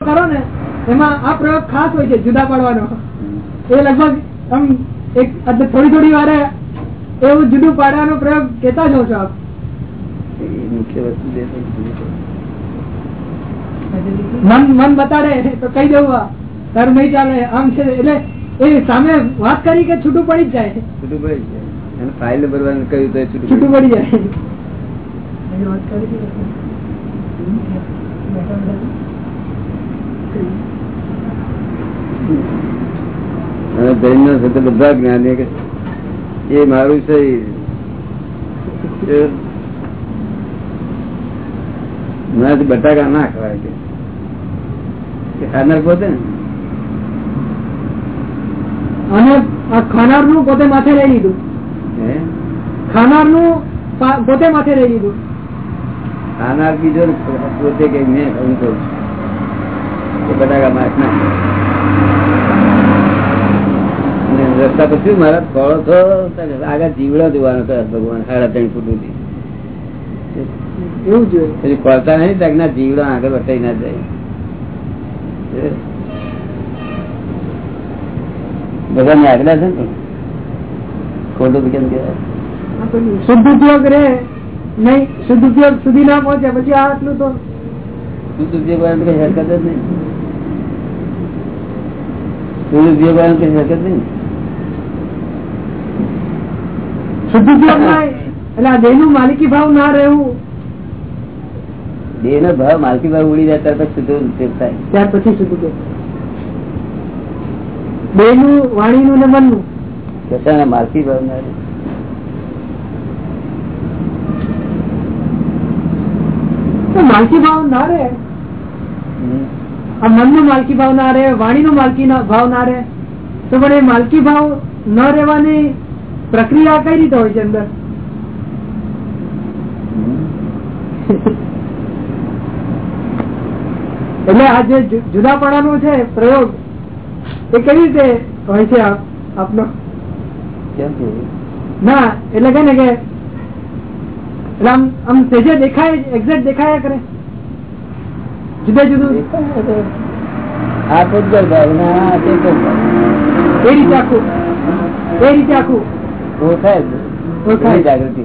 કરો ને એમાં આ પ્રયોગ ખાસ હોય છે જુદા પાડવાનો. એ લગભગ આમ એક થોડી થોડી વારે એવું જુદું પાડવાનો પ્રયોગ કેતા જ છો આપ. મન મન બતાડે તો કહી દેવું આ. તારું નહીં ચાલે આમ છે એટલે એ સામે વાત કરી કે છૂટું પડી જ જાય. છૂટું પડી જાય. અને ફાઇલ ભરવાનું કહ્યું તો છૂટું પડી જાય. અને જૈન ના સાથે બધા જ્ઞાની કે એ મારું છે મારાથી બટાકા ના ખવાય કે. ખાનાર પોતે? અને ખાનારનું પોતે માથે લઈ લીધું. ખાનારનું પોતે માથે લઈ લીધું. ખાનાર બીજો પોતે કઈ મેં હું છું એ બટાકા માસ ના અને રસ્તા પછી મારા થોડો તો આગળ જીવડો જોવાનો ભગવાન સાડા ત્રણ ફૂટ સુધી. એવું જોઈએ પછી પડતા નહીં ત્યાં ના જીવડો આગળ વટાઈ ના જાય. બધા ને છે ને? ખોટું કેમ કે શુદ્ધ ઉપયોગ રે નહીં શુદ્ધ ઉપયોગ સુધી ના પહોંચે પછી આટલું તો. શુદ્ધ ઉપયોગ કઈ હરકત જ નહીં. દુરુપયોગ વાળાને કઈ હરકત નહીં. શુદ્ધ એટલે આ દેહનું માલિકી ભાવ ના રહેવું. દેહ નો ભાવ માલકી ભાવ ઉડી જાય ત્યાર પછી શુદ્ધ ઉપયોગ થાય. ત્યાર પછી શુદ્ધ ઉપયોગ દેહનું વાણી નું ને મનનું માલકી ભાવ ના રહે. માલકી ભાવ ના રહે. આ મનનું માલકી ભાવ ના રહે વાણી નું માલકી ભાવ ના રહે. તો પણ એ માલકી ભાવ ન રહેવાની પ્રક્રિયા કઈ રીતે હોય છે અંદર? એટલે આ જે જુદાપણાનો છે પ્રયોગ એ કઈ રીતે હોય છે આપનો? ના એટલે કે ને કે એટલે આમ આમ સેજે દેખાય એક્ઝેક્ટ દેખાયા કરે. જુદા જુદું? આ પૂતગલ ભાવ ને આ ચેતન ભાવ એ રીતે આખું? એ રીતે આખું? ઓળખાય. ઓળખાય. જાગૃતિ.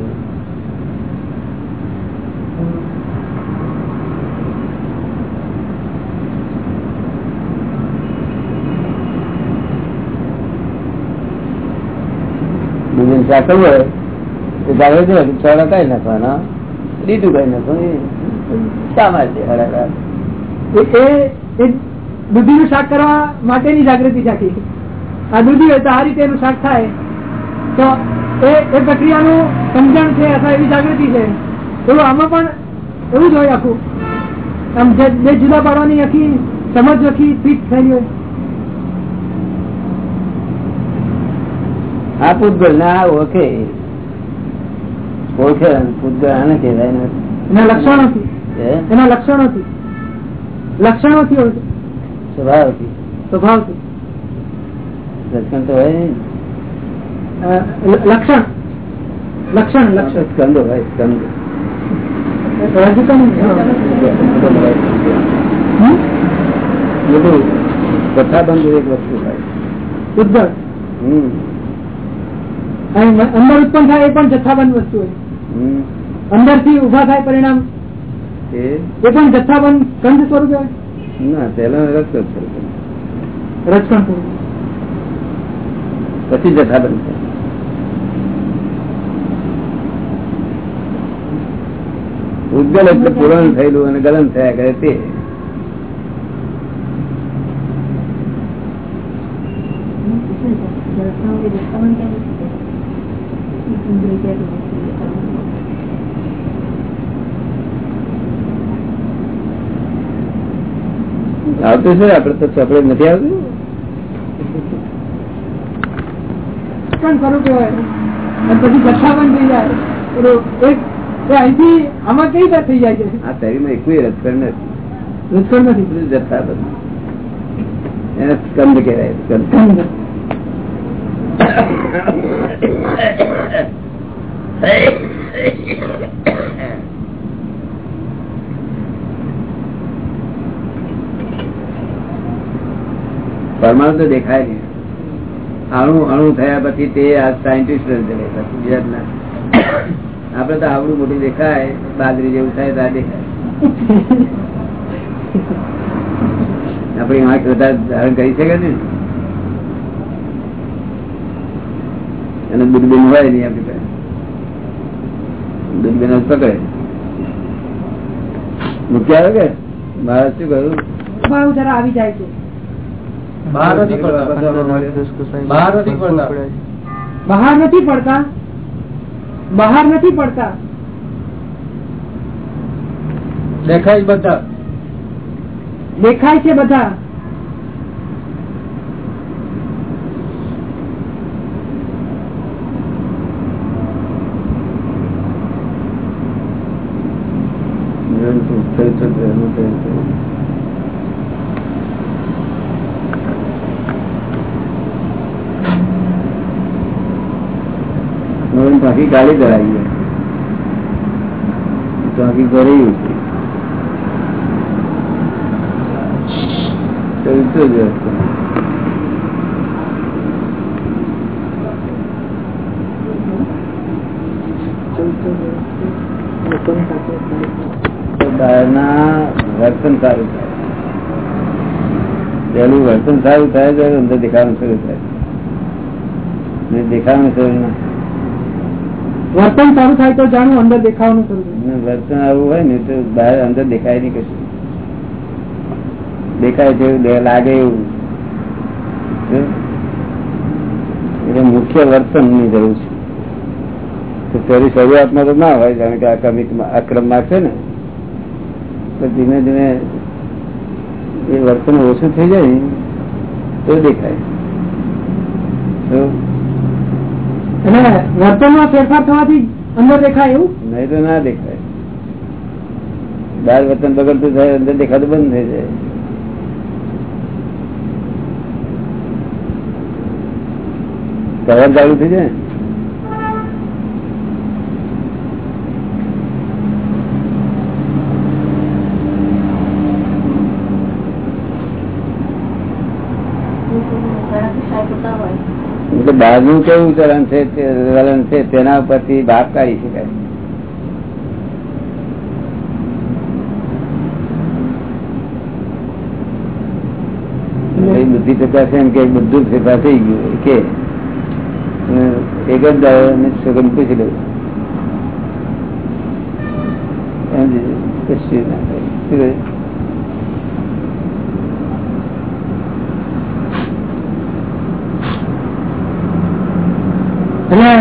બીજું શાક હોય? તો જાગૃતિ છોડા કઈ નાખવાના લીધું કઈ નાખવાનું એ દૂધી નું શાક કરવા માટેની જાગૃતિ છે આ દૂધી હોય તો આ રીતે એનું શાક થાય. તો એ એ પ્રક્રિયાનું સમજણ છે અથવા એવી જાગૃતિ છે. એવું આમાં પણ એવું જ હોય આખું. આમ બે જુદા પાડવાની આખી સમજ આખી ફિટ થયેલી હોય આ પૂતગલ ને આ ઓળખે. ઓળખે પૂતગલ આને કહેવાય એના લક્ષણો એના એના લક્ષણોથી લક્ષણોથી હોય સ્વભાવથી. સ્વભાવથી. લક્ષણ તો હોય લક્ષણ. લક્ષણ લક્ષણ. સ્કંદો હોય સ્કંદો. હજુ તો નહીં. હમ? બધું કથાબંધ એક વસ્તુ હોય. ઉદ્ભવ અંદર ઉત્પન્ન થાય એ પણ જથ્થાબંધ વસ્તુ હોય. અંદરથી ઊભા થાય પરિણામ. એ પણ જથ્થાબંધ કંદ સ્વરૂપે ના પેલા રસ જ રક્ષણ પછી જથ્થાબંધ ઉજ્જવલ એટલે પૂરણ થયેલું અને ગલન થયા કરે તે. આવતું છે આપડે તો ચોપડે નથી આવતું પણ હોય અને પછી જથ્થાબંધ થઈ જાય એક અહીંથી આમાં કઈ રીતે થઈ જાય છે આ શરીરમાં એકુય રજકણ નથી રજકણ નથી બધું જથ્થાબંધ એને સ્કંદ કહેવાય સ્કંદ કંદ. પરમાણુ તો દેખાય નહીં. અણુ અણુ થયા પછી તે આ ગુજરાત ના. આપડે તો આવડું મોટું દેખાય, બાજરી જેવું થાય ત્યાં દેખાય. આપડી આંખ વધારે ધારણ કરી શકે ને. અને દૂરબીન હોય નહીં આપડી પાસે. દૂરબીન જ પકડે. મૂક્યા કે? મારા શું કહ્યું? આવી જાય છે. બહાર નથી પડતા. બહાર નથી પડતા. બહાર નથી પડતા. બહાર નથી પડતા. દેખાય બધા. દેખાય છે બધા. બાકી ગાડી કરાવી બાકી ભરાયું છે તો જ વસ્તુ. તો બહારના વર્તન સારું થાય પહેલું વર્તન સારું થાય તો અંદર દેખાવાનું શરૂ થાય ને દેખાવાનું શરૂ ના વર્તન સારું થાય તો જાણું, અંદર દેખાવાનું શરૂ વર્તન આવું હોય ને તો બહાર અંદર દેખાય નહીં કશું. દેખાય એવું લાગે એવું. એટલે મુખ્ય વર્તનની જરૂર છે. તો શરૂઆતમાં તો ના હોય, કારણ કે આ ક્રમિક અક્રમમાં છે ને. તો ધીમે ધીમે એ વર્તન ઓછું થઈ જાય તો દેખાય. વર્તનમાં ફેરફાર થવાથી અંદર દેખાય એવું? નહીં તો ના દેખાય. બાર વર્તન બગડતું થાય, અંદર દેખાતું બંધ થઈ જાય. કવર ચાલુ થઈ જાય ને? એટલે બહારનું કેવું ચલણ છે તે વલણ છે તેના ઉપરથી ભાગ કાઢી શકાય એ બુદ્ધિ ટકા છે એમ કે બધું ફેરફાર થઈ ગયું કે અને એક જ દાડો અને છોકરીને પૂછી લઉં એમ જ કશું ના થાય શું કહ્યું? એટલે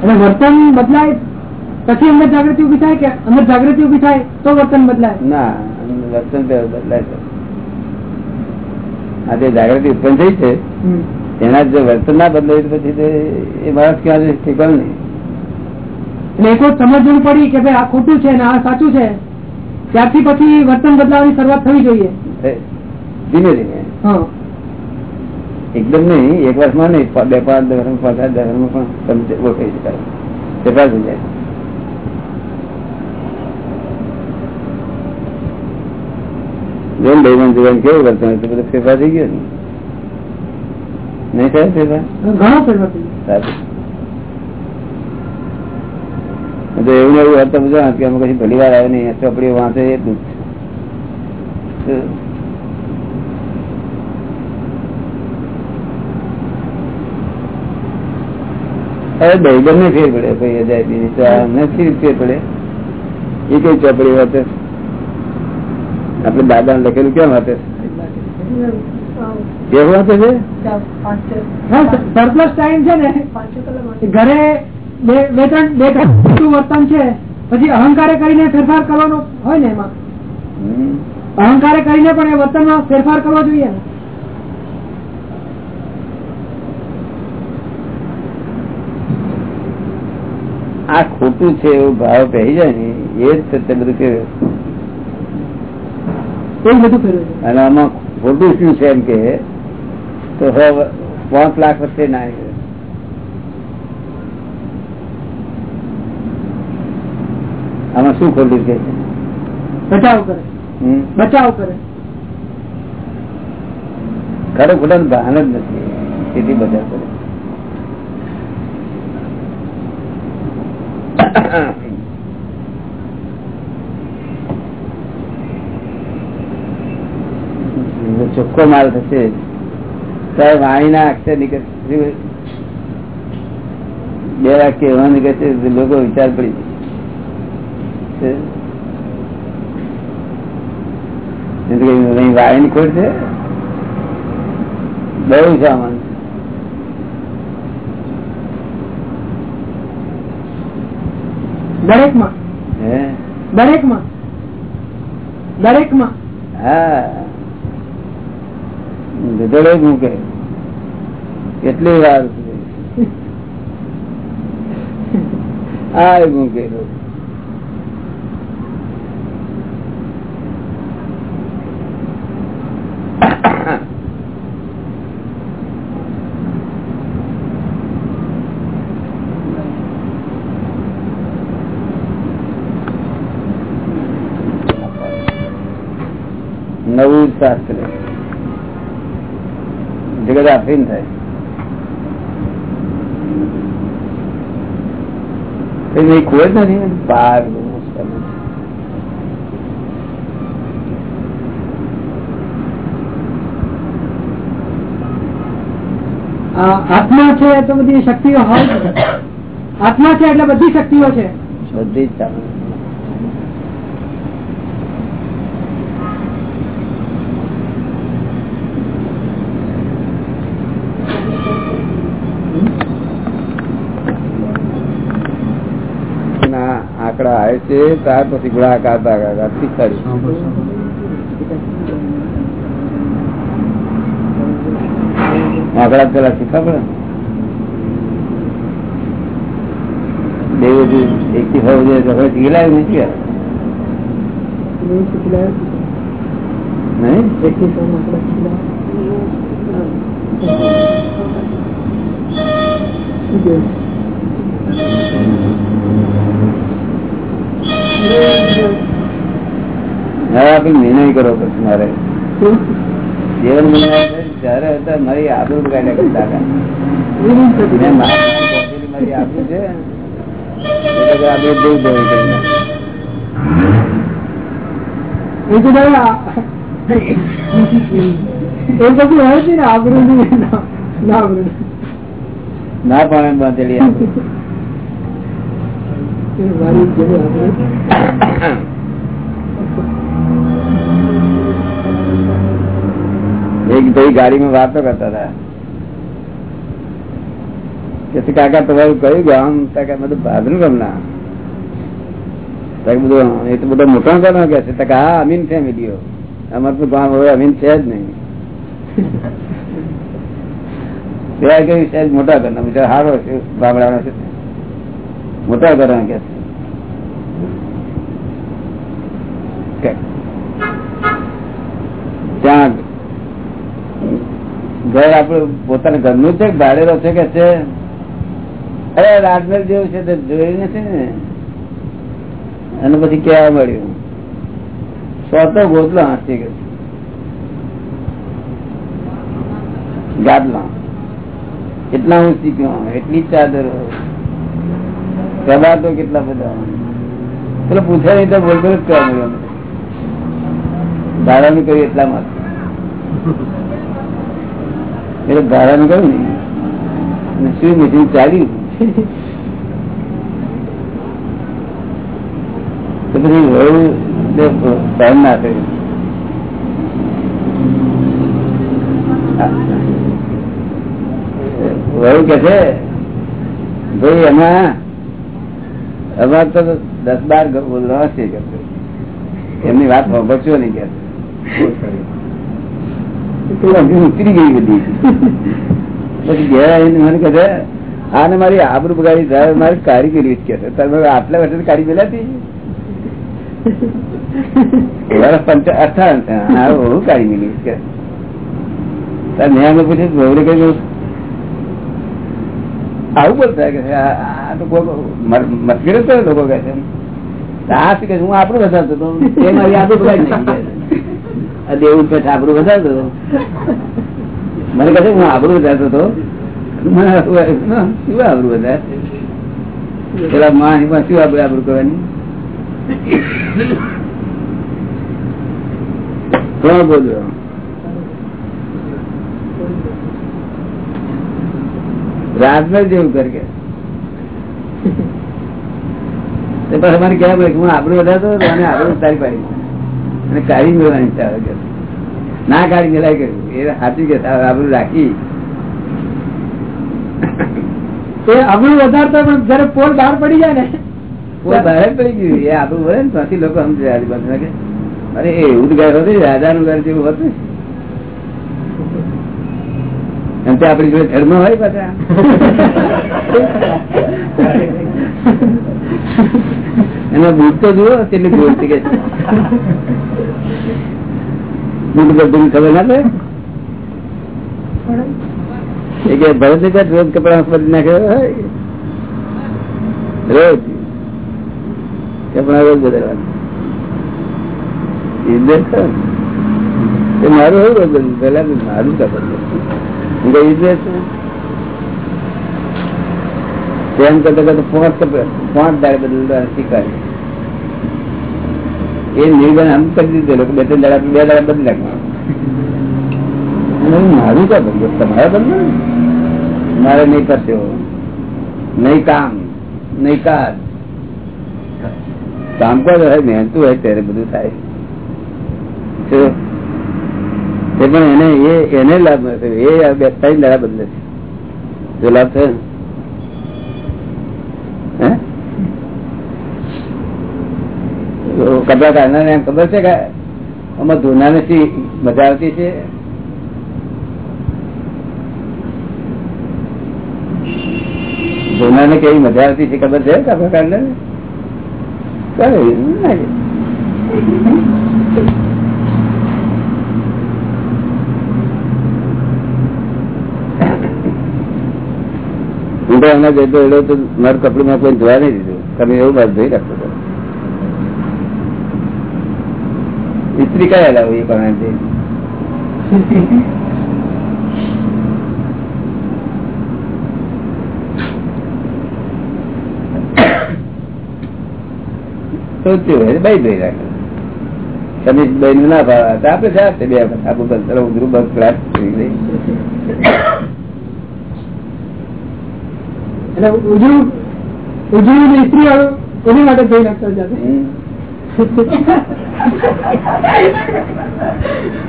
એટલે વર્તન બદલાય પછી અંદર જાગૃતિ ઊભી થાય કે અંદર જાગૃતિ ઊભી થાય તો વર્તન બદલાય? ના વર્તન બદલાય આ જે જાગૃતિ ઉત્પન્ન થઈ છે એના જો વર્તન ના બદલાય પછી એ માણસ ક્યાં ઠીકવાનું નહીં. એટલે એક સમજવું પડી કે ભાઈ આ ખોટું છે ને આ સાચું છે ત્યારથી પછી વર્તન બદલાવાની શરૂઆત થવી જોઈએ. ધીમે ધીમે. હા. એકદમ નહીં એક વર્ષમાં નહીં બે પાંચ વર્ષ પાંચ વર્ષમાં પણ તમે ઓળખાઈ શકાય. થઈ જાય. જેમ ભાઈબંધ જીવન કેવું વર્તન હોય તો બધું ફેરફાર થઈ ગયો નહીં થાય ફેરફાર? ઘણો ફેરફાર તો એવું એવું હતું કે અમે કશી ભલી વાર આવે નહીં ચોપડીઓ વાંચે એટલું જ તો હવે ભાઈબંધ ને ફેર પડે ભાઈ નહીં નથી ફેર પડે. એ કઈ ચોપડી વાંચે? આપડે દાદા ને લખેલું કેમ વાંચે? કેવું છે? સરપ્લસ ટાઈમ છે ને. ઘરે બે બે ત્રણ બે ત્રણ વર્તન છે. પછી અહંકારે કરીને ફેરફાર કરવાનો હોય ને એમાં. અહંકારે કરીને પણ એ વર્તનમાં ફેરફાર કરવો જોઈએ. ને. આ ખોટું છે એવો ભાવ પહેરી જાય ને એ જ તે બધું કેવું અને આમાં ખોટું શું છે એમ કે તો હવે પાંચ લાખ વચ્ચે ના આમાં શું ખોટું છે? બચાવ કરે? બચાવ કરે. ખરો ખોટા ભાન જ નથી. તેથી બધા કરે. ચોખ્ખો માલ થશે. ત્યારે વાણી ના અક્ષર નીકળશે બે વાક્ય એવા નીકળશે લોકો વિચાર પડી જશે વાણી ખોટ છે? બહુ સામાન દરેકમાં હે? દરેકમાં દરેકમાં હા. ગધેડો મૂકે. કેટલી વાર સુધી? આ કરે જગત થાય. ખોજ નથી. બાર આત્મા છે તો બધી શક્તિઓ હોય. આત્મા છે એટલે બધી શક્તિઓ છે. બધી જ ચાલે ના આંકડા આવે છે, ત્યાર પછી ગુણાકાર શીખવાડ્યું આંકડા પેલા શીખવા પડે બે એક થી હવે હવે શીખલાય નથી નહીં? હવે આપણે નિર્ણય કરો પછી મારે. જીવન મને હતા મારી કરતા છે આબરૂ ના પણ બાંધેલી આબરૂ. એ મારી જેવી આબરૂ. એક ભાઈ ગાડીમાં વાતો કરતા હતા કે છે, કાકા તમારું કયું ગામ તા કે બધું ભાદરું ગામ ના તા કે બધું એ તો બધો મોટો ગામ કે છે તા કે હા અમીન ફેમિલીઓ અમાર તો ગામ હવે અમીન છે જ નહીં બે કઈ છે મોટા ઘરના બિચારા હારો છે ગામડાનો છે મોટા ઘરના કે ઘર આપડે પોતાના ઘરનું છે, ભાડેલો છે કે છે? અરે, રાજમહેલ જેવું છે, તો જોયું નથી ને? અને પછી કેવા મળ્યું સોતો ગોતલો હાંસી ગયો ગાદલા. એટલા હું શીખ્યો, એટલી જ પ્રભાતો કેટલા બધા? પેલો પૂછે નહીં તો બોલતો જ કહેવા મળ્યો ધારાનું કહ્યું એટલા માટે. એટલે ધારાનું કહ્યું ને. શું મશીન ચાલ્યું પછી વહુ સહન ના કર્યું વહુ કે છે, ભાઈ, એમાં અમારે તો દસ બાર બોલવા છે એમની વાત સાંભળશો નહીં કે. ઉતરી ગઈ બધી. પછી ગયા આને મારી આબરૂ બગાડી મારી કારીગરી કે છે. તમે આટલા વર્ષે કાઢી મિલી કે. તાર મેં અમે પૂછ્યું આવું બોલતા આ તો મસ્કરી તો લોકો કહે છે. શું કે હું આપણું વધારતો હતો. એ મારી કે. આ દેવું પેઠ આપણું વધારતો હતો. મને કહે હું આબરું વધારતો હતો. મને વધારે? પેલા માની એમાં શું આબરૂ આબરૂ કરવાની? કોણ બોલ્યો રાજને જેવું કર કે તે પછી મારે કહેવા પડે કે હું આબરું વધારતો હતો અને આબરું ઉતારી પાડી. અને કાઢી મેળવાની ઈચ્છા આવે ના કાઢી મેળાઈ કે એ સાચું કે આબરું રાખી. એ આબરું વધારતા પણ જયારે પોલ બહાર પડી જાય ને. પોલ બહાર પડી ગયું. એ આબરું વળે ને ત્યાંથી લોકો સમજે આજુબાજુ કે અરે એ એવું ઘર હતું રાજાનું ઘર જેવું હતું. એમ તો આપડી જોડે ધર્મ હોય પાછા. એનો બુટ તો જુઓ કેટલી ભૂલ થઈ ગઈ બુટ બધું ખબર ના પડે એ કે ભરત ને ત્યાં રોજ કપડા બદલી નાખે હોય. રોજ કપડા રોજ બદલવાના ઇજ્જત છે. એ મારું એવું રોજ બદલું પેલા બી મારું કપડ હું કઈ ઇજ્જત છે તેમ કરતા કરતા પાંચ કપડા પાંચ દાડે બદલવા શીખવાડી એ નિર્ગણ આમ કરી દીધેલો કે બે ત્રણ દાડા, બે દાડા બદલી નાખવા મારું ક્યાં બદલો? તમારા બદલો મારે નહીં કરશો. નહીં કામ, નહીં કાર કામ હોય? મહેનતું હોય ત્યારે બધું થાય? એ પણ એને એને લાભ મળશે એ બે ત્રણ દાડા બદલે છે. જો લાભ થયો ને? હે? તો કપડા કાઢનાર એમ ખબર છે કે આમાં ધોના નથી મજા આવતી છે? ધોના ને કેવી મજા આવતી છે ખબર છે કપડા કાઢનાર. હું તો એમના જતો એડો તો મારું કપડું માં કોઈ ધોવા નહીં દીધું. તમે એવું બાદ ધોઈ રાખતો હતો ઇસ્ત્રી કયા લાવો એ પણ ના ભાવ. આપડે સાથે બે ઉધરું બસ ક્લાસ કરી દઈ એટલે ઉજળું ઉજળું સ્ત્રી એની માટે જોઈ નાખતા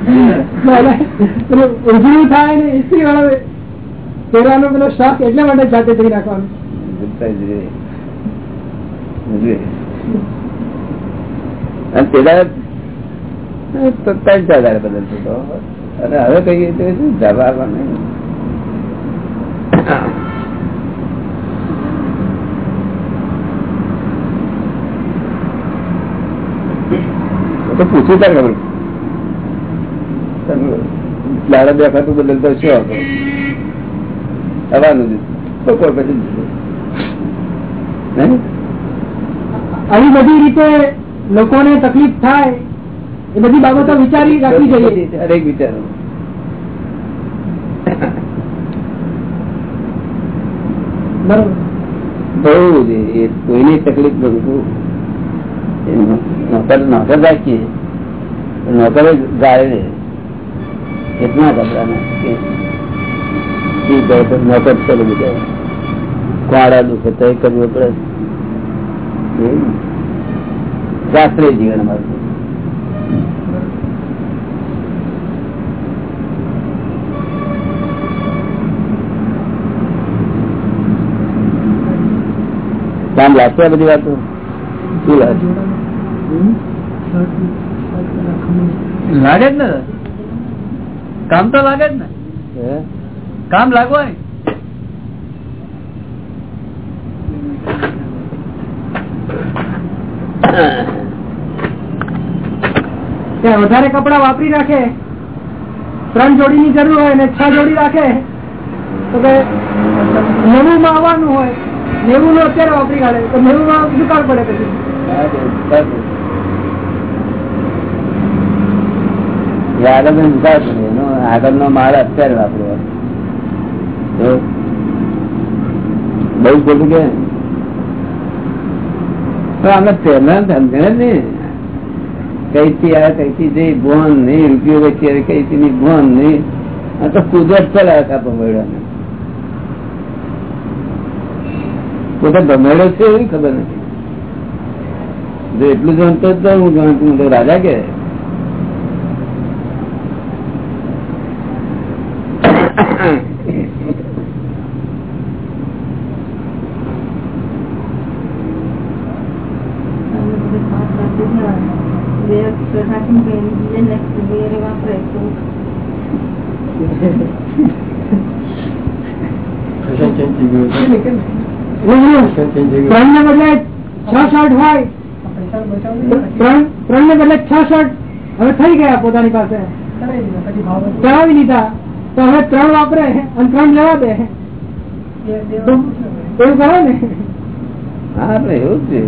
ઉજળું થાય ને ઇસ્ત્રી વાળો પહેરવાનો પેલો શોખ એટલા માટે જાતે થઈ નાખવાનો ગુપ્તા જ રે. રે. અને પેલા તો ત્રણ બદલતો હતો અને હવે કહીએ જવાબ નહીં તો પૂછ્યું તાર ખબર? લાડા દેખાતું બદલતો શું હતો આવવાનું તો કોઈ પછી આવી બધી રીતે લોકોને તકલીફ થાય એ બધી બાબતો વિચારી રાખવી જોઈએ. હરેક વિચારો. બરોબર. બહુ એ કોઈની તકલીફ નો- નોકર નોકર રાખીએ નોકર ગાળે કેટલા કપડા નોકર ચલો બીજા કોડા દુખે તો કરવું પડે. શાસ્ત્રીય જીવન મારું કામ લાગશે બધી વાતો? શું લાગે લાગે જ ને? કામ તો લાગે જ ને? કામ લાગવા વધારે કપડા વાપરી રાખે. ત્રણ જોડી ની જરૂર હોય ને છ જોડી રાખે. તો કે નેવું માં આવવાનું હોય. નેવું નો અત્યારે વાપરી કાઢે. તો નેવું માં દુકાળ પડે પછી. આગળ વિકાસ આગળનો માલ અત્યારે વાપર્યો બહુ ખોટું કે? અમે પહેલા સમજે ને, કઈથી આ કઈથી જઈ ભોન નહીં, રૂપિયો વચ્ચે કઈથી ની ભોન નહીં. આ તો કુદરત પર આખા ભમેડવાને પોતે ભમેડો છે એવી ખબર નથી. જો એટલું જાણતો હું જાણતું રાજા કે ત્રણ ને બદલે છ શર્ટ હોય. ત્રણ ત્રણ ને બદલે છ શર્ટ હવે થઈ ગયા પોતાની પાસે. ચડાવી લીધા. તો હવે ત્રણ વાપરે અને ત્રણ લેવા દે. એવું કરો ને. આપડે એવું જ છે.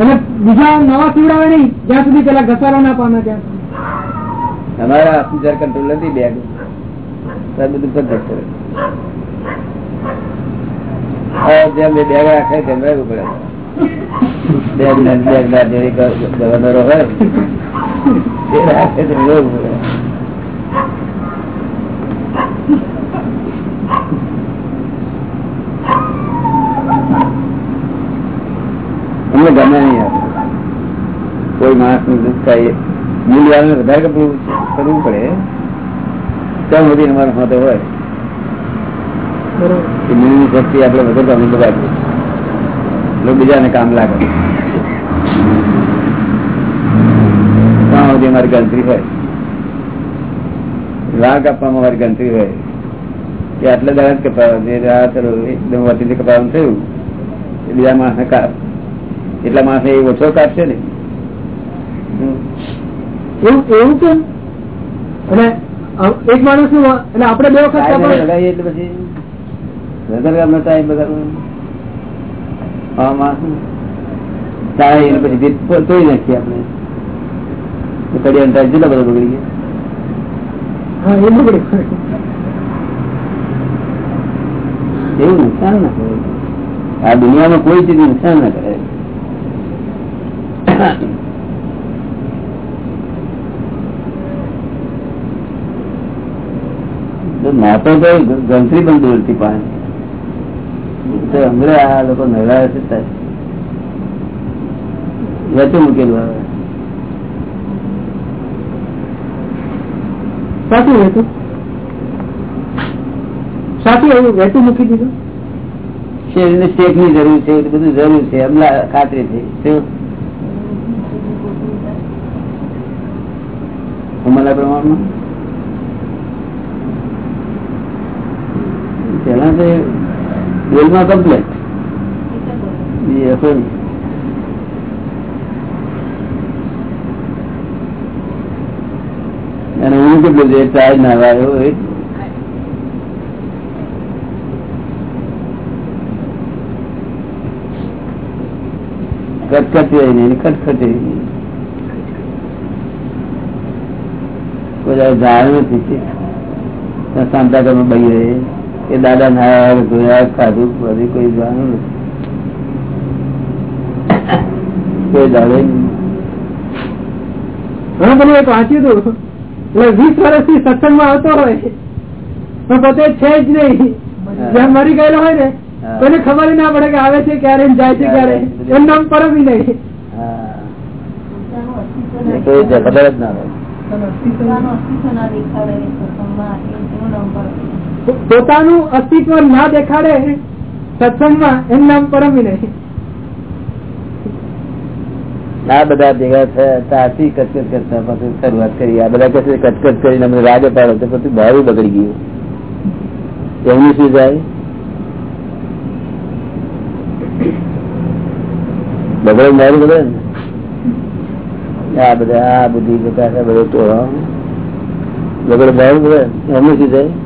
અને બીજા નવા સીવડાવે નહીં. જ્યાં સુધી પેલા ઘસારો ના પામે ત્યાં તમારા કંટ્રોલ નથી બેગ. બધું પદ્ધત કરે. જેમ બે બેગ રાખે તેમ રહેવું પડે. બેગ રહેવું પડે. અમને ગમે નહીં કોઈ માણસનું દુઃખ થાય મૂલ્યવાળાને વધારે કરવું પડે. ત્યાં સુધી અમારો હોતો હોય. મૂલ્યની શક્તિ આપણે વધારે કામ બગાડીએ બીજાને કામ લાગે. ત્યાં સુધી અમારી ગણતરી હોય. રાગ આપવામાં મારી ગણતરી હોય. કે આટલા દાડા જ કપાવવા જે એકદમ થયું. એ બીજા માણસને કાપ એટલા માણસે એ ઓછો કાપશે ને. એવું એવું કેમ અને એક માણસનું એટલે આપડે બે વખત એટલે પછી પછી તોડી નાખીએ આપણે. બધા બગડી ગયા? એવું નુકસાન ના કરે. આ દુનિયામાં કોઈ ચીજ નુકસાન ના કરે. માતો તો ગંત્રી પણ હતી પાણી. તો આ લોકો નવરા વેચું મૂકેલું આવે સાચું વેતું સાચું એવું વેતું મૂકી દીધું? શેરને શેકની જરૂર છે બધું જરૂર છે હમણાં ખાતરી છે. શું? પ્રમાણમાં? પેલા તો બેલમાં કમ્પ્લેટ અને હું કેટલું છે ચાર્જ ના આવ્યો એ કટકટી નહીં ખટખટી નહીં કોઈ જાણ નથી કે. શાંતા તમે બહી રહે. કે દાદા ના ધોયા ખાધું બધી કોઈ જાણ્યું નથી. કોઈ દાડે હા પેલું એક વાંચ્યું હતું. એટલે વીસ વર્ષથી સત્સંગમાં આવતો હોય પણ પોતે છે જ નહીં. જ્યાં મરી ગયેલો હોય ને. કોઈને ખબર ના પડે કે આવે છે ક્યારે જાય છે ક્યારે. એમ નામ પરમ નહીં. હા. એ કોઈ ખબર જ ના હોય પોતાનું અસ્તિત્વ ના દેખાડે સત્સંગમાં એમ નામ પરમ ય નહીં આ બધા ભેગા થયા કચકચ કરતા, પછી શરૂઆત કરી. આ બધા કચકચ કચકચ કરીને અમને રાગે પાડો તો પછી ભારું બગડી ગયું. એમનું શું જાય બગડે મારું બગડે આ બધા, આ બધી બધા બગડે મારું બગડે એમનું શું જાય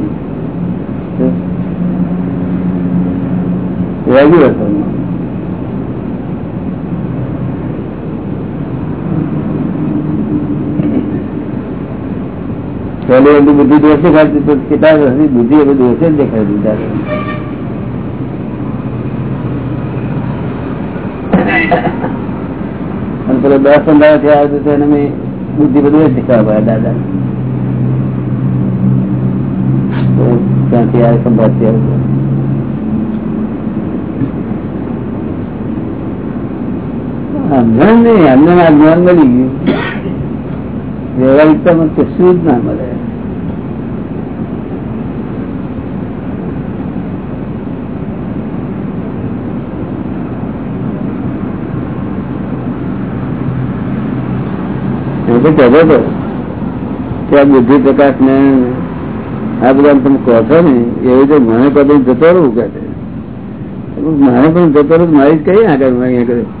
તો વળી રેગ્યુલર પહેલી બુદ્ધિ દોષ ખાતી તો કેટલા વર્ષની બુદ્ધિ એ દોષ જ દેખાડી દીધા પેલો દસ પંદર થયા તો એને મેં બુદ્ધિ બધું જ શીખવા દાદા. તો ત્યાંથી આ સંભાળતી આવતો અજ્ઞાન નહીં અમને આ જ્ઞાન મળી ગયું વ્યવહારિકતામાં કશું જ ના મળે એ તો કહેતો હતો કે આ બુદ્ધિ પ્રકાશ ને આ બધા તમે કહો છો ને એવી રીતે મને કદમ જતો રહું કે છે મારે પણ જતો રહું મારી જ કઈ આગળ અહીંયા કરે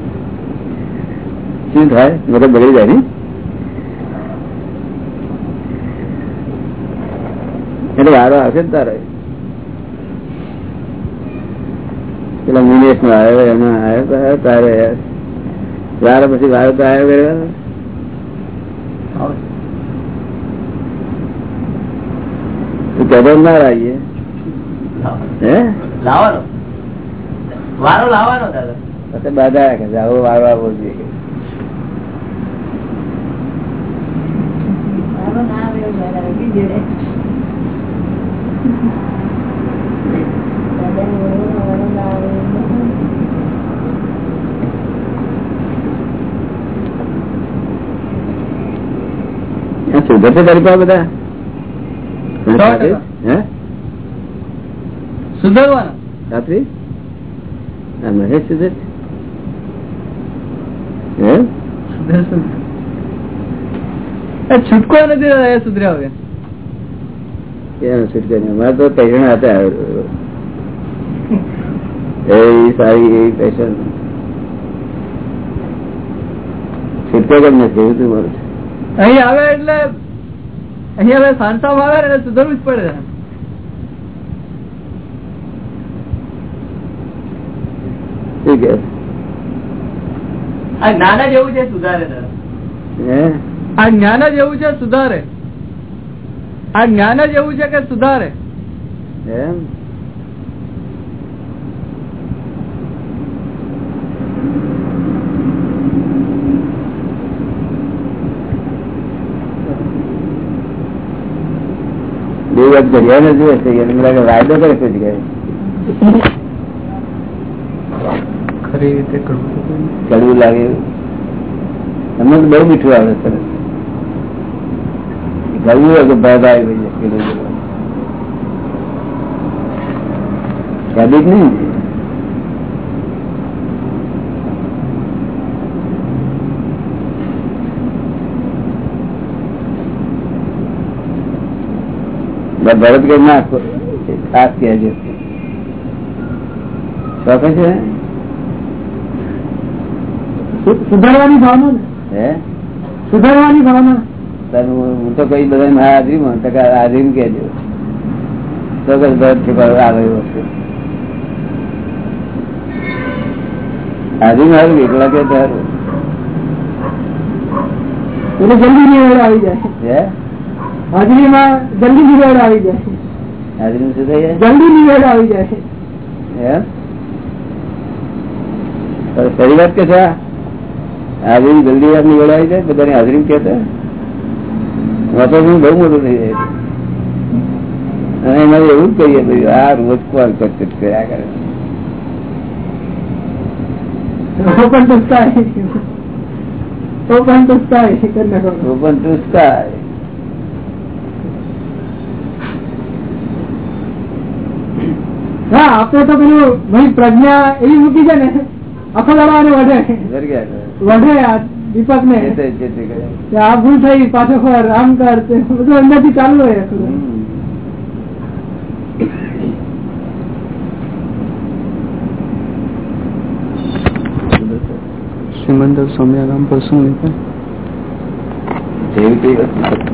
શું થાય? બધા બગડી જાય એટલે વારો આવશે ને તારે. પેલા મુનેશ નો આવ્યો એમાં આવ્યો તારે. વાર પછી વારો તો આવ્યો કર્યો તું કદમ ના આવીએ હે? લાવવાનો. વારો લાવવાનો દાદા બાધા રાખે આવો વારો આવવો જોઈએ. સુધરશે તારી પાસે બધા? સો ટકા. રાત્રિ? મહેશ સુધર હે? છૂટકો નથી સુધર્યા વગર. છૂટકે તો હતા. એ સારી એ પૈસા છૂટકે કેમ નથી? એવું મારું અહીં આવે એટલે અહીં હવે સાંસામાં આવે એટલે સુધરવું જ પડે. શું કે? આ જ્ઞાન જ એવું છે સુધારે હે? આ જ્ઞાન જ એવું છે સુધારે. આ જ્ઞાન જ એવું છે કે સુધારે. એમ? બે વાત ઘડિયા ને જુએ છે એને લાગે વાયદો કરે છે ખરી રીતે કરવું લાગે. તમને બહુ મીઠું આવે સરસ ગળવું હોય તો ભાગ આવી ગઈ કિલો જેવો. સાદિક નહીં બસ ભરત કે ના ખાસ કહેજો શોખે છે સુધારવાની ભાવના ને હે સુધારવાની ભાવના તારે હું તો કઈ બધા મારા હાજરીમાં હાજરી કેજો તો કે ભરત છે આવ્યો છે હાજરી મારું એકલા કે તારું? એટલે જલ્દી નિવેડ આવી જાય. હાજરીમાં જલ્દી નિવેડ આવી જાય. હાજરી શું થઈ જાય? જલ્દી નિવેડ આવી જાય. ખરી વાત કે છે? હાજરી જલ્દી વેળા આવી જાય? બધાની હાજરી કહેતા? વાતાવરણ બહુ મોટું થઈ જાય. અને એમાં એવું જ કહીએ ભાઈ આ રોજ કોલ કરકટ કર્યા કરે. આપડે તો પેલું પ્રજ્ઞા એવી મૂકી છે ને અખો વધે વઢે. વઢે. દીપક ને છે. જે તે કરે. આ ભૂલ થઈ પાછો ફર આમ કર તે બધું અંદરથી ચાલુ હોય આખું. હમ. સિમંદર સોમ્યારામ પર શું લીધું જેવી તેવી વસ્તુ.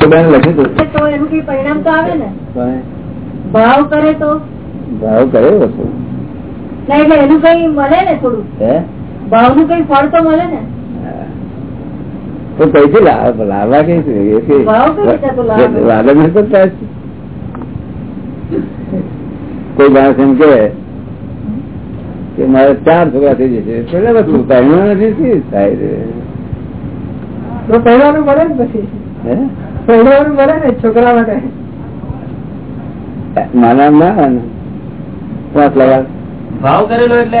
તો બેન લખી દો તો એનું કઈ પરિણામ તો આવે ને? ભાવ કરે તો? ભાવ કરે એટલે એનું કઈ મળે ને થોડું? ભાવનું કઈ ફળ તો મળે ને? તો કઈથી લાવવા કઈ છે? એ કઈ- ભાવ કઈ રીતે તો લાવે? વાદળ નથી કરતા છે. કોઈ માણસ એમ કે મારે ચાર છોકરા થઈ જશે. પેલા બધું પહેરવા નથી થાય પહેરવાનું મળે ને પછી. હે? પહેરવાનું ને છોકરા માટે? માનવ ના આવે ને. પાંચ લાખ ભાવ કરેલો એટલે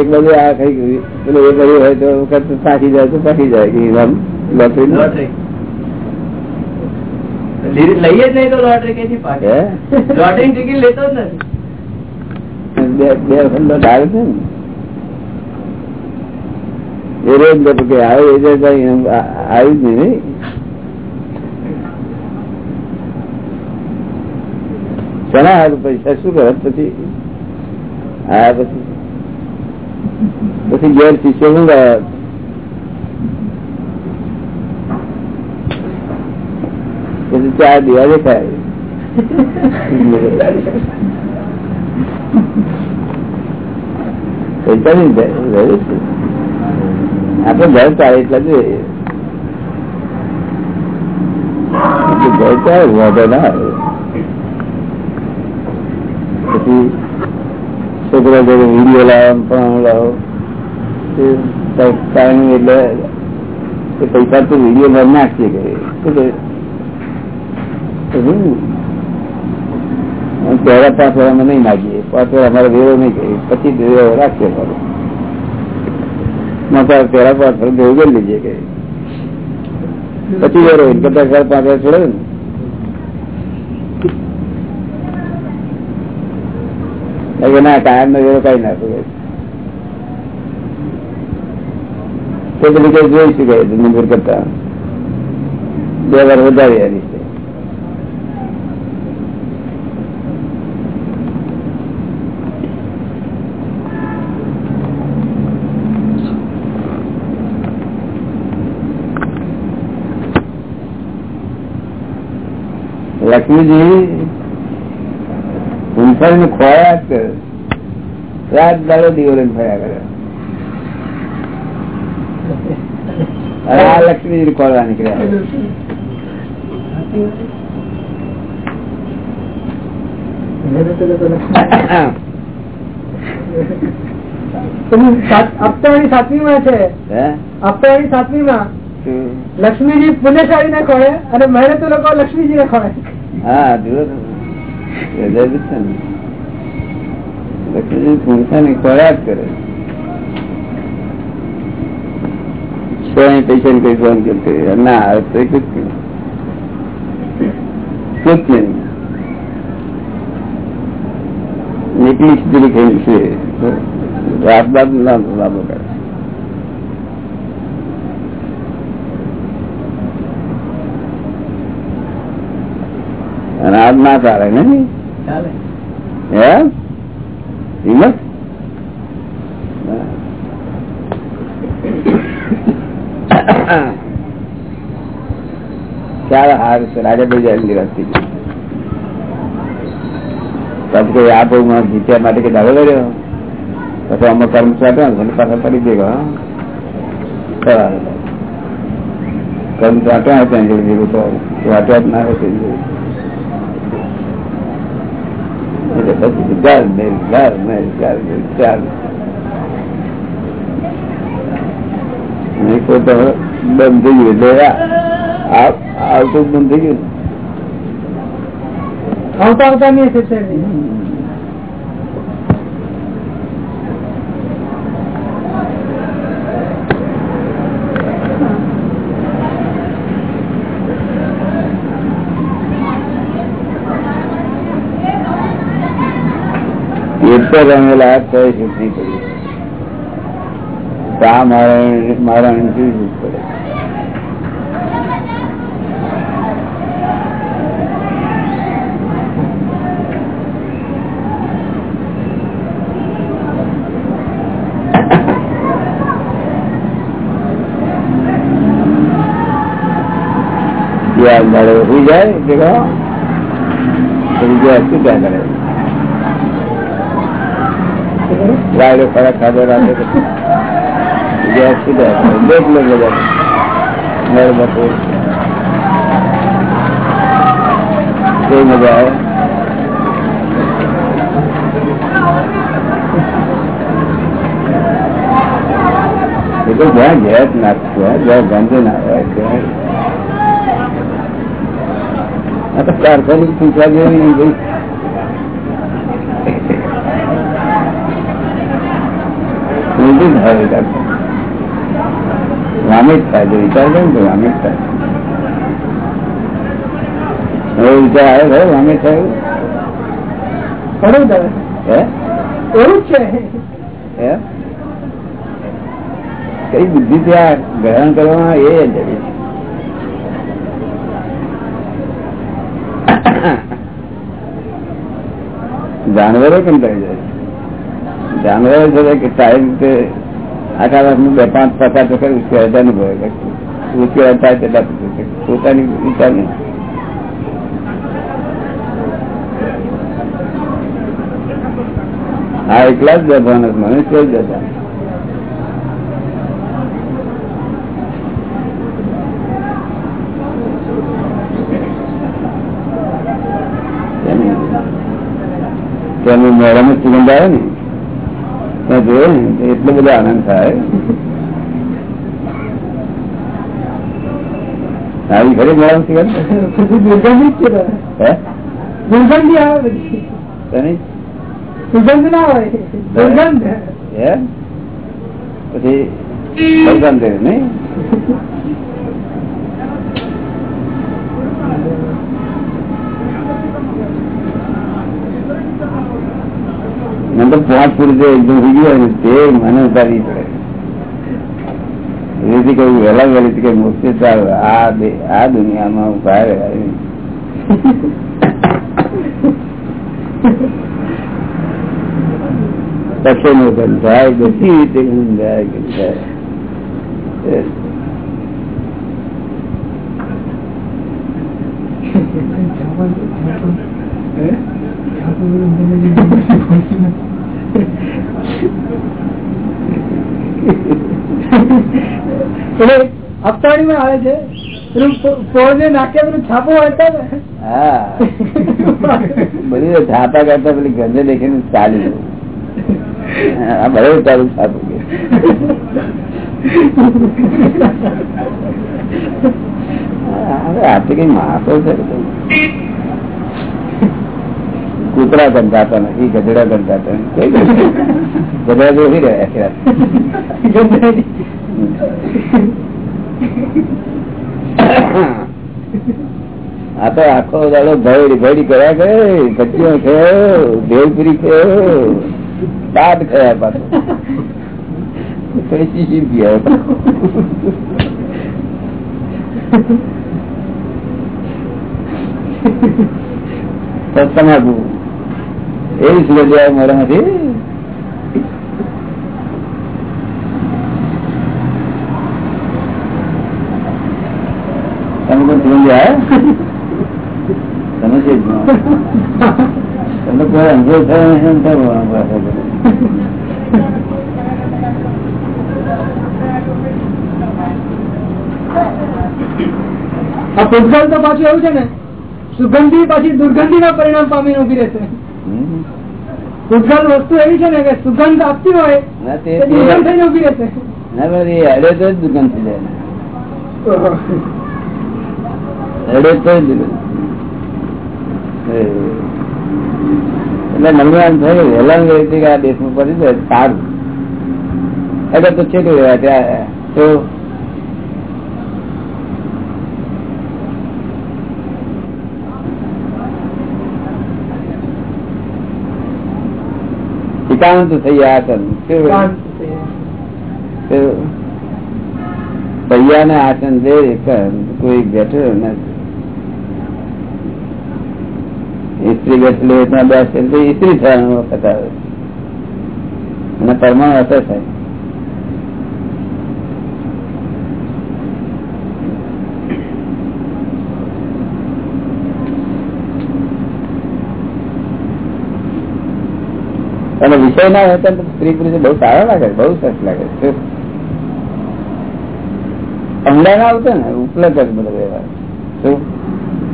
એક બાજુ આ કઈ ગયું પેલું એ કર્યું હોય તો વખત પાકી જાય તો પાકી જાય. કે લોટરી લઈએ જ નહીં તો લોટરી કે? લોટરી ટિકિટ લેતો જ નથી. બે બે વખત લોટ આવે છે ને. એ રોજ લોટ કે આવે એ કઈ આવ્યું જ પૈસા શું કરે? પછી આયા પછી? પછી ઘેર શિષ્ય શું ગયા પછી ચાર દિવા દેખાય. પૈસા નહીં જાય આપણે ઘર ચાલે એટલા જોઈએ. ઘર ચાલે પછી છોકરા જોડે વીડિયો લાવો પણ એટલે પૈસા તો વીડિયો માં નાખીએ પહેલા પાંચ વર્ષમાં નહીં માગીએ પાંચ વાર અમારે વેરો નહીં કરીએ પછી વેરો રાખીએ અમારો. માતા પહેલા પાંચ વર્ષ ભેગું કરી લીજે કે પછી ટેક્સ પાંચ વર્ષ છોડે ને. ના, કાયમ નો વેરો કઈ નાખું તો પેલી કઈ જોઈ શકાય કરતા. બે વાર વધારી આવી છે લક્ષ્મીજી ઊંઘાડીને ખોયા જ કરે. રાત દાડો દીવો લઈને ફર્યા કરે. આ લક્ષ્મીજી નીકળ્યા. હપ્તાની સાતમી માં છે. સાતમી માં લક્ષ્મીજી પુણ્યશાળી ને ખોળે અને મહેનતુ લોકો લક્ષ્મીજી ને ખોળે. હા, જુઓ લક્ષ્મીજી ખોરાક કરે. પૈસા કઈ ફોન કરતો ના તો કૃત્ય નીકળી સુધી છે. રાત બાદ ના લાભો કરે અને આજ ના ચાલે. ને હિંમત? ચાલો સારું છે રાજા ભાઈ જાય નિરાશથી પછી કઈ આ બહુ જીત્યા માટે કઈ દાડો કર્યો પછી અમુક કર્મ ને પછી પડી હા? કર્મ ચાટ્યા હતા ભેગું તો વાટ્યા જ ના હોય એટલે પછી ઘર ને ઘર ને ઘર ને ચાલ નહીં તો તો બંધ થઈ ગયું એટલે આ- આ- આવતું જ બંધ થઈ ગયું આવતા આવતા નહીં એટલે રમેલા કઈ સુખ નહીં પડી શા મારા મારા કેવી સુખ પડે યાદ મળે હોઈ જાય દેખો બીજા શું ક્યાં કરે વાયડો ખરા ખાધો રાખે ક્યાં કરે દેખ લો બધા. નર બપોર. કેવી મજા આવે? એ તો જ્યાં ગેસ નાખશું જ્યાં ગંધ ના હોય, ત્યાં. આ તો પૂછવા જેવી ભાઈ ઊંધું થાય કારખાનું. વામિત થાય જો વિચાર કરે ને તો વામિત થાય. હવે વિચાર આવે ભાઈ વામિત થયું ઘણું હે? એવું જ છે. હે? કઈ બુદ્ધિ ત્યાં ગ્રહણ કરવામાં એ જરૂરી છે. જાનવરો કેમ કરી જાય જાનવરો છે કે સારી રીતે આખા વર્ષનું બે પાંચ પચાસ ટકા ઉશ્કેર અનુભવે ઉશ્કેર થાય તેટલા પોતાની વિચાર નહીં આ એકલા જ બેભાન મનુષ્ય જ બેભાન તેનું મેળામાં સુગંધ આવે ને ત્યાં જોયે ને એટલો બધો આનંદ થાય. આવી ઘરે મળવાનું દુર્ગંધી જ છે હે દુર્ગંધી આવે બધી તેની સુગંધ ના હોય દુર્ગંધ હે પછી સુગંધ નહીં તો પાંચ પૂરી એકદમ ઉગી હોય તે મને ઉતારી પડે. એથી કહ્યું વહેલા વહેલી કઈ મુશ્કેલ ચાલ આ દુનિયામાં ઊભા. નો ગંધાય બધી રીતે અપતાણી માં આવે છે. છાપો કરતા પેલી ગંધે દેખીને ચાલી. બધું ચાલુ છાપું આ તો કઈ માણસો છે કૂતરા ગંધાતા નથી ગધડા ગંધાતા ગધડા જોઈ રહ્યા છે આ તો આખો દાડો ભયડી ભાઈ કર્યા કે કચ્ચીઓ ખયો ભેલપુરી ખયો દાદ ખયા પાછો. શીશી એવી સુગંધ આવે મોઢામાંથી તમે કોઈ સુગંધ આવે તમે છે જ ના. તમને કોઈ અનુભવ થયો નથી આ પૂતગલ તો પાછું એવું છે ને સુગંધી પાછી દુર્ગંધી ના પરિણામ પામીને ઊભી રહેશે. પૂતગલ વસ્તુ એવી છે ને કે સુગંધ આપતી હોય ના તે તે દુર્ગંધ થઈને ઊભી રહેશે. ના ભાઈ અડે તો જ દુકાન થઈ જાય. તો એ. એટલે મને એમ થયું હેલન ગઈ હતી કે આ દેશમાં પડી જાય સારું. એટલે તો છેટું રહ્યા ત્યાં તો? એકાંત થઈ આસન. કેવું? ભૈયા ને આસન દે કોઈ બેઠો નથી. સ્ત્રી ત્યાં બેસે તો સ્ત્રી થવાનો વખત આવે અને પરમાણુ અસર થાય અને વિષય ના હોય તો સ્ત્રી પુરુષ બહુ સારા લાગે બહુ સરસ લાગે? અંડા ના આવતો ને, ઉપલબ્ધ બધો વ્યવહાર. શું?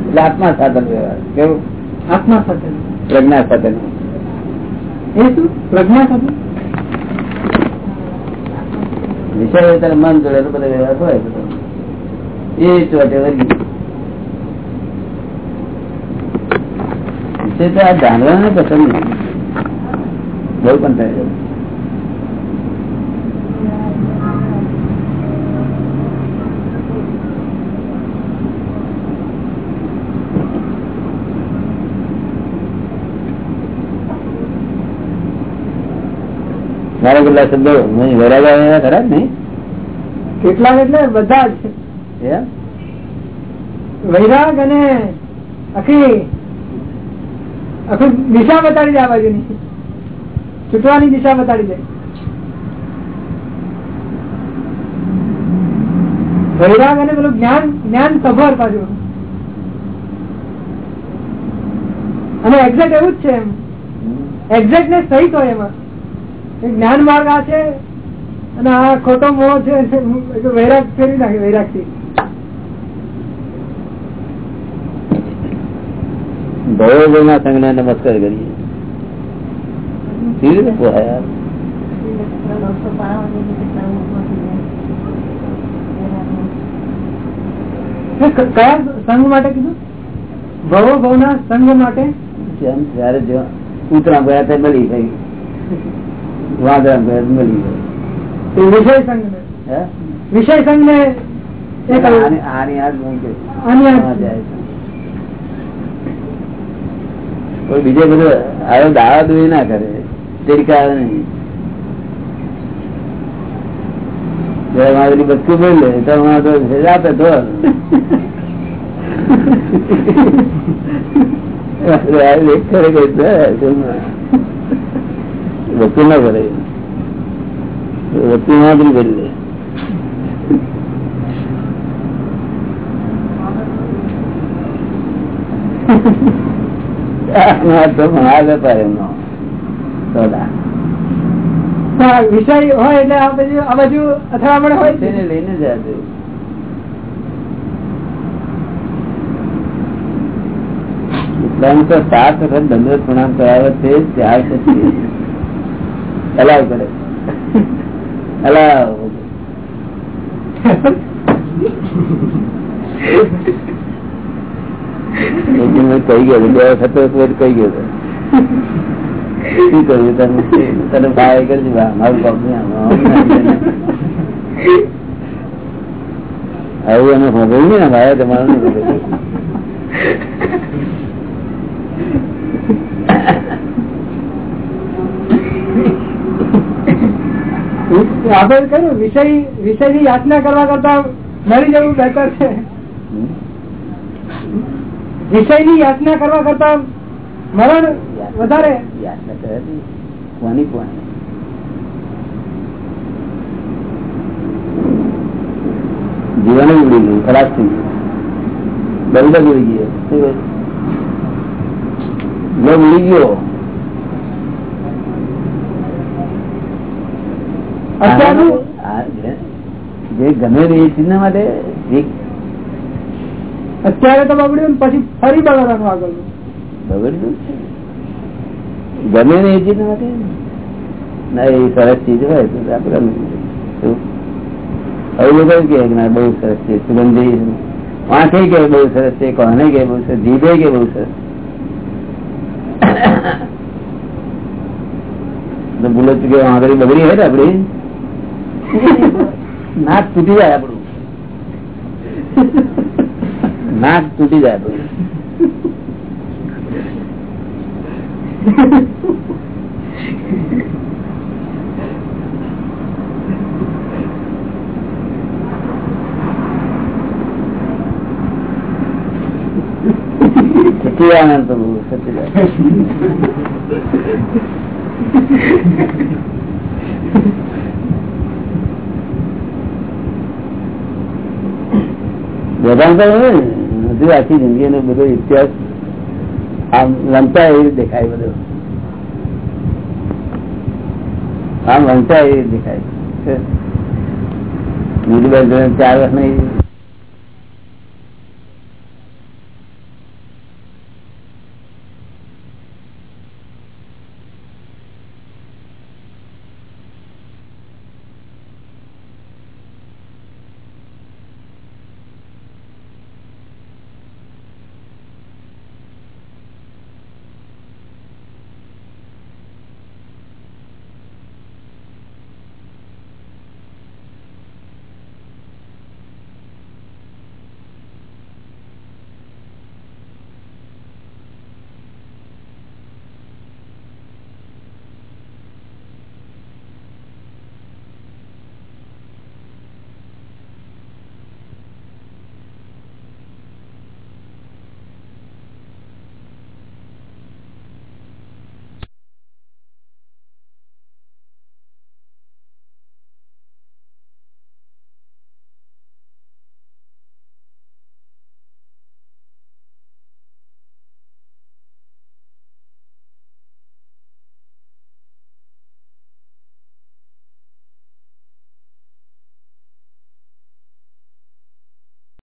એટલે આત્મા સાધન વ્યવહાર. કેવું? આત્મા સાથે પ્રજ્ઞા સાથે એ શું? પ્રજ્ઞા સાથે વિષય હોય ત્યારે મન જોડે તો બધો વ્યવહાર હોય એ ચોટે વળી. વિષય તો આ જાણવાને પસંદ નહીં. બહુ પણ થાય મારા કેટલા શબ્દો? વેરાગા એના ખરા જ નહીં. કેટલાક એટલે? બધા જ? વૈરાગ અને આખી આખી દિશા બતાડી દે આ બાજુની. છૂટવાની દિશા બતાડી દે. વૈરાગ અને પેલું જ્ઞાન જ્ઞાન સભર પાછું. અને એક્ઝેક્ટ એવું જ છે એમ. એક્ઝેક્ટનેસ સહિત હોય એમાં. જ્ઞાન માર્ગ આ છે અને આ ખોટો મોહ છે વૈરાગ ફેરી નાખે વૈરાગથી સંઘ નમસ્કાર કરીએ. કયા સંઘ માટે કીધું? ભવો ભવના સંઘ માટે? જેમ જયારે ઉતરા ગયા તે મળી થઈ. ગયા. વિષય સંઘ વિષય સંઘ ને જાય છે. કોઈ બીજે બધું આવ્યો દાવા દુઈ ના કરે. તીરકા આવે નહીં. મારી બચકું બોલ લે તો આપે તો એક કરે કઈ તો વકીલ ના કરે વકીલ ના કરી લે. વિષય હોય એટલે આ બાજુ આ બાજુ અથડામણ હોય છે. તેને લઈને જાય છે. ઇસ્લામ તો સાત વખત દંડ પ્રણામ કરાવે છે ત્યાર પછી અલાવ કરે. મેં કહી ગયો, બે વખત કહી ગયો. શું કહ્યું તને તને ભાઈ કરજે મારું આવું. એને ભોગવ્યું ને ભાઈ તમારું આપણે કહ્યું વિષય વિષયની યાચના કરવા કરતા મરી જવું બહેતર છે. વિષયની યાચના કરવા કરતા મરણ વધારે. જીવન ઉડી ગયું ખરાબ થઈ ગયું. બરોબર ઉડી ગયો કહ્યું? ઉડી ગયો અત્યારનું આ જે- ગમે તે ચીજ માટે અત્યારે તો બગડ્યું પછી ફરી બગડવાનું આગળ. બગડ્યું ગમે ને એ ચીજ માટે ના એ સરસ ચીજ હોય તો આપડે લોકો કે ના બહુ સરસ છે સુગંધી આંખે કે બહુ સરસ છે કોને કે બહુ સરસ જીભે કે બહુ સરસ? ભૂલો ચૂકે આંગળી બગડી હોય ને આપડી નાક તૂટી જાય આપણું. નાક તૂટી જાય આપણું. સચિદાનંદ પ્રભુ વેદાંત હજુ આખી જિંદગી નો બધો ઇતિહાસ આમ વંચાય એવી દેખાય બધો. આમ વંચાય એવી દેખાય. નીલબેન ચાર વર્ષ નહીં